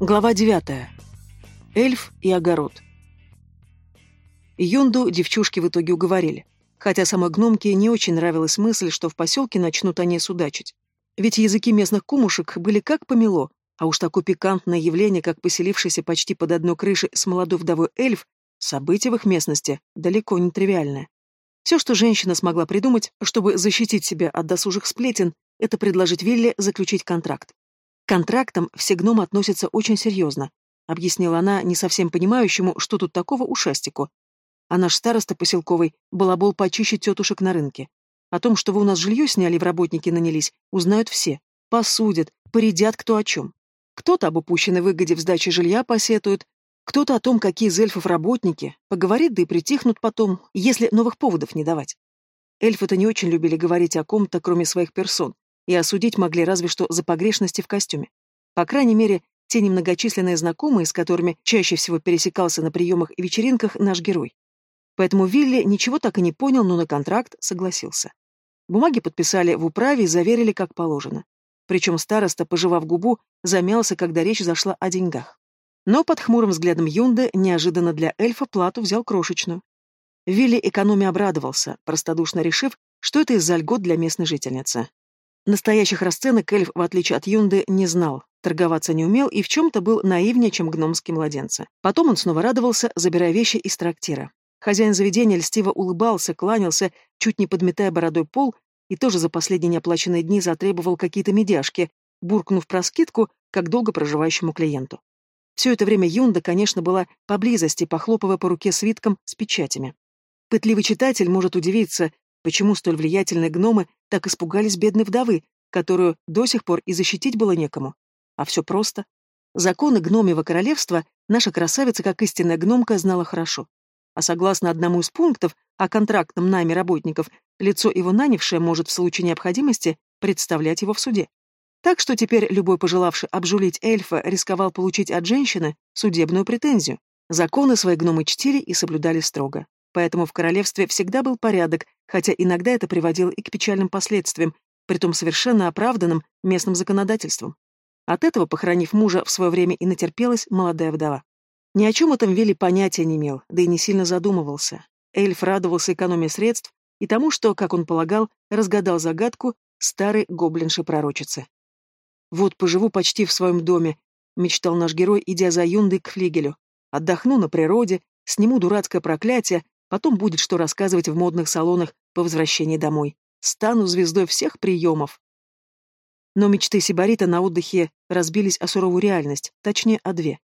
Глава 9. Эльф и огород. Юнду девчушки в итоге уговорили. Хотя самой гномке не очень нравилась мысль, что в поселке начнут они судачить. Ведь языки местных кумушек были как помело, а уж такое пикантное явление, как поселившийся почти под одной крышей с молодой вдовой эльф, событие в их местности далеко не тривиальное. Все, что женщина смогла придумать, чтобы защитить себя от досужих сплетен, это предложить Вилле заключить контракт. Контрактам все гномы относятся очень серьезно, объяснила она не совсем понимающему, что тут такого ушастику. А наш староста поселковый балабол почище тетушек на рынке. О том, что вы у нас жилье сняли в работники нанялись, узнают все. Посудят, поредят кто о чем. Кто-то об упущенной выгоде в сдаче жилья посетует, кто-то о том, какие из эльфов работники, поговорит да и притихнут потом, если новых поводов не давать. Эльфы-то не очень любили говорить о ком-то, кроме своих персон, и осудить могли разве что за погрешности в костюме. По крайней мере, те немногочисленные знакомые, с которыми чаще всего пересекался на приемах и вечеринках наш герой. Поэтому Вилли ничего так и не понял, но на контракт согласился. Бумаги подписали в управе и заверили как положено. Причем староста, пожевав губу, замялся, когда речь зашла о деньгах. Но под хмурым взглядом Юнды неожиданно для эльфа плату взял крошечную. Вилли экономе обрадовался, простодушно решив, что это из-за льгот для местной жительницы. Настоящих расценок эльф, в отличие от Юнды, не знал, торговаться не умел и в чем-то был наивнее, чем гномские младенцы. Потом он снова радовался, забирая вещи из трактира. Хозяин заведения льстиво улыбался, кланялся, чуть не подметая бородой пол, и тоже за последние неоплаченные дни затребовал какие-то медяшки, буркнув про скидку, как долго проживающему клиенту. Все это время Юнда, конечно, была поблизости, похлопывая по руке свитком с печатями. Пытливый читатель может удивиться, Почему столь влиятельные гномы так испугались бедной вдовы, которую до сих пор и защитить было некому? А все просто. Законы гномьего королевства наша красавица, как истинная гномка, знала хорошо. А согласно одному из пунктов о контрактном найме работников, лицо его нанявшее может в случае необходимости представлять его в суде. Так что теперь любой пожелавший обжулить эльфа рисковал получить от женщины судебную претензию. Законы свои гномы чтили и соблюдали строго поэтому в королевстве всегда был порядок, хотя иногда это приводило и к печальным последствиям, притом совершенно оправданным местным законодательством. От этого, похоронив мужа, в свое время и натерпелась молодая вдова. Ни о чем этом Вилли понятия не имел, да и не сильно задумывался. Эльф радовался экономии средств и тому, что, как он полагал, разгадал загадку старой гоблинши-пророчицы. «Вот поживу почти в своем доме», — мечтал наш герой, идя за Юндой к флигелю. «Отдохну на природе, сниму дурацкое проклятие, Потом будет что рассказывать в модных салонах по возвращении домой. Стану звездой всех приемов. Но мечты Сибарита на отдыхе разбились о суровую реальность, точнее, о две.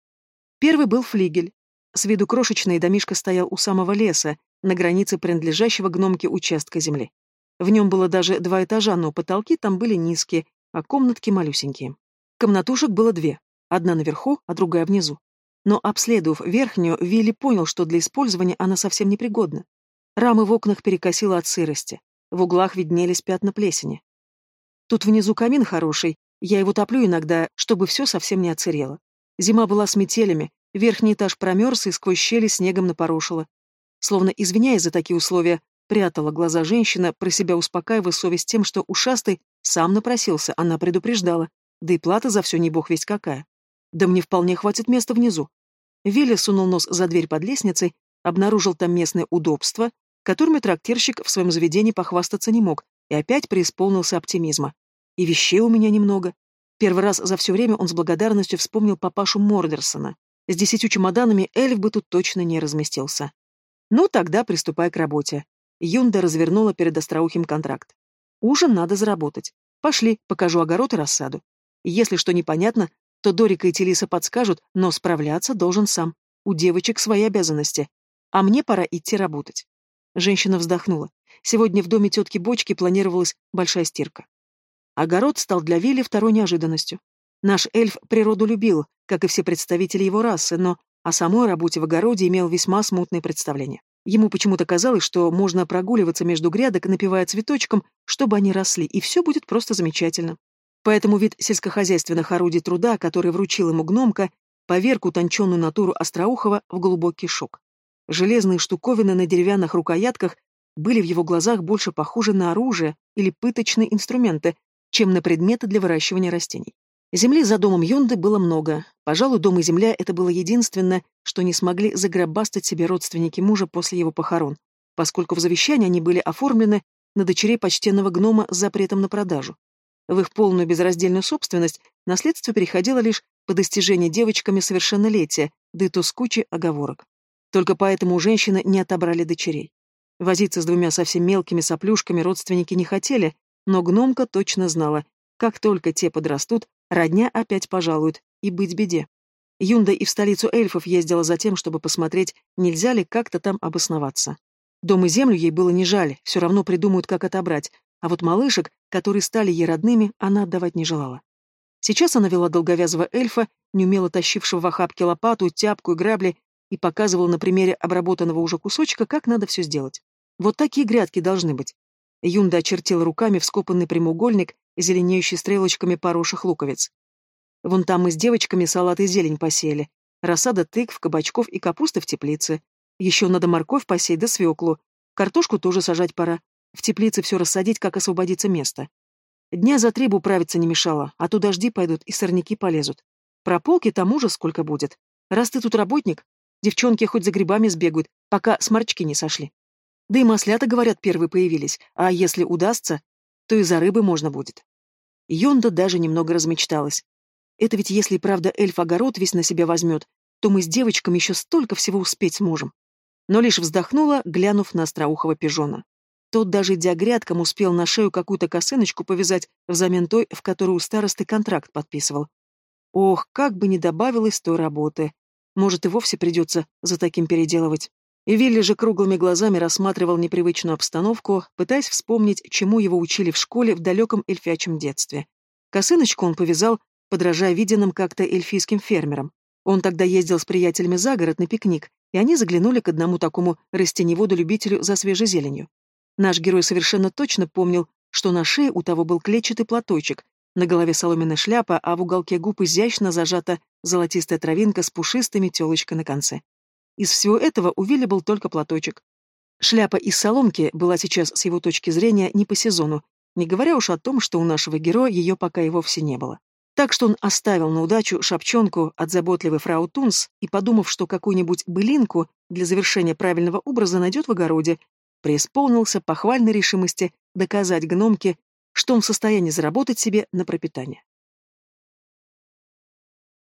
Первый был флигель. С виду крошечный домишко стоял у самого леса, на границе принадлежащего гномке участка земли. В нем было даже два этажа, но потолки там были низкие, а комнатки малюсенькие. Комнатушек было две, одна наверху, а другая внизу. Но, обследовав верхнюю, Вилли понял, что для использования она совсем непригодна. Рамы в окнах перекосило от сырости. В углах виднелись пятна плесени. Тут внизу камин хороший, я его топлю иногда, чтобы все совсем не отсырело. Зима была с метелями, верхний этаж промерз и сквозь щели снегом напорошило. Словно извиняясь за такие условия, прятала глаза женщина, про себя успокаивая совесть тем, что ушастый сам напросился, она предупреждала. Да и плата за все не бог весть какая. Да мне вполне хватит места внизу. Вилли сунул нос за дверь под лестницей, обнаружил там местное удобство, которыми трактирщик в своем заведении похвастаться не мог, и опять преисполнился оптимизма. И вещей у меня немного. Первый раз за все время он с благодарностью вспомнил папашу Мордерсона. С десятью чемоданами эльф бы тут точно не разместился. Ну, тогда приступай к работе. Юнда развернула перед остроухим контракт. Ужин надо заработать. Пошли, покажу огород и рассаду. Если что непонятно, то Дорика и Телиса подскажут, но справляться должен сам. У девочек свои обязанности. А мне пора идти работать. Женщина вздохнула. Сегодня в доме тетки Бочки планировалась большая стирка. Огород стал для Вилли второй неожиданностью. Наш эльф природу любил, как и все представители его расы, но о самой работе в огороде имел весьма смутное представление. Ему почему-то казалось, что можно прогуливаться между грядок, напивая цветочком, чтобы они росли, и все будет просто замечательно. Поэтому вид сельскохозяйственных орудий труда, который вручил ему гномка, поверг утонченную натуру Остроухова в глубокий шок. Железные штуковины на деревянных рукоятках были в его глазах больше похожи на оружие или пыточные инструменты, чем на предметы для выращивания растений. Земли за домом Йонды было много. Пожалуй, дом и земля — это было единственное, что не смогли загробастать себе родственники мужа после его похорон, поскольку в завещании они были оформлены на дочерей почтенного гнома с запретом на продажу. В их полную безраздельную собственность наследство переходило лишь по достижении девочками совершеннолетия, да и то с кучей оговорок. Только поэтому у женщины не отобрали дочерей. Возиться с двумя совсем мелкими соплюшками родственники не хотели, но гномка точно знала, как только те подрастут, родня опять пожалуют, и быть беде. Юнда и в столицу эльфов ездила за тем, чтобы посмотреть, нельзя ли как-то там обосноваться. Дом и землю ей было не жаль, все равно придумают, как отобрать, а вот малышек, которые стали ей родными, она отдавать не желала. Сейчас она вела долговязого эльфа, неумело тащившего в охапке лопату, тяпку и грабли, и показывала на примере обработанного уже кусочка, как надо все сделать. Вот такие грядки должны быть. Юнда очертила руками вскопанный прямоугольник, зеленеющий стрелочками поросших луковиц. Вон там мы с девочками салат и зелень посеяли. Рассада тыкв, кабачков и капусты в теплице. Еще надо морковь посеять да свеклу. Картошку тоже сажать пора. В теплице все рассадить, как освободится место. Дня за три бы управиться не мешало, а то дожди пойдут и сорняки полезут. Про полки тому же сколько будет. Раз ты тут работник, девчонки хоть за грибами сбегают, пока сморчки не сошли. Да и маслята, говорят, первые появились, а если удастся, то и за рыбы можно будет. Йонда даже немного размечталась. Это ведь если правда эльф огород весь на себя возьмет, то мы с девочками еще столько всего успеть сможем. Но лишь вздохнула, глянув на остроухого пижона. Тот даже идя грядкам успел на шею какую-то косыночку повязать взамен той, в которую старосты контракт подписывал. Ох, как бы не добавилось той работы. Может, и вовсе придется за таким переделывать. И Вилли же круглыми глазами рассматривал непривычную обстановку, пытаясь вспомнить, чему его учили в школе в далеком эльфячем детстве. Косыночку он повязал, подражая виденным как-то эльфийским фермерам. Он тогда ездил с приятелями за город на пикник, и они заглянули к одному такому растеневоду-любителю за свежей зеленью. Наш герой совершенно точно помнил, что на шее у того был клетчатый платочек, на голове соломенная шляпа, а в уголке губ изящно зажата золотистая травинка с пушистыми телочкой на конце. Из всего этого у Вилли был только платочек. Шляпа из соломки была сейчас, с его точки зрения, не по сезону, не говоря уж о том, что у нашего героя ее пока и вовсе не было. Так что он оставил на удачу шапчонку от заботливой фрау Тунс и, подумав, что какую-нибудь былинку для завершения правильного образа найдет в огороде, преисполнился похвальной решимости доказать гномке, что он в состоянии заработать себе на пропитание.